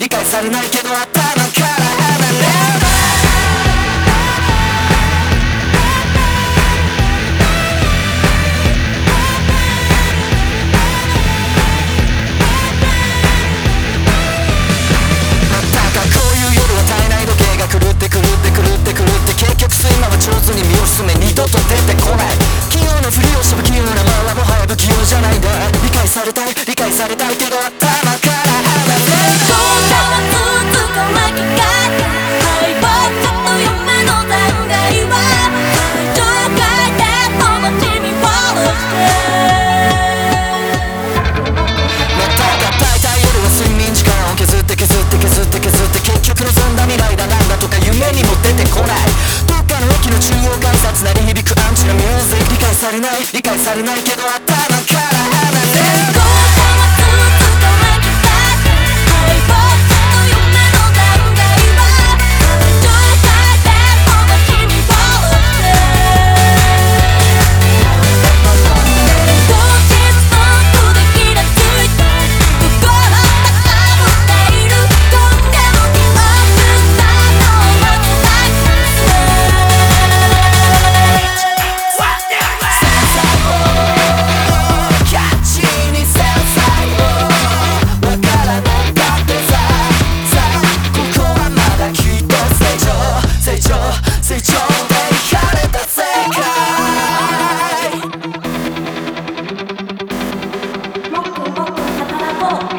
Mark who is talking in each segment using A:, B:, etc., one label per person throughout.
A: 理解されないけど頭から離れるされたい理解されたいけど返されな成長で惹かれた世界もっともっと
B: 働のう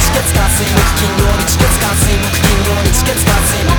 A: 月火水木金土日月火水木金土日月火水木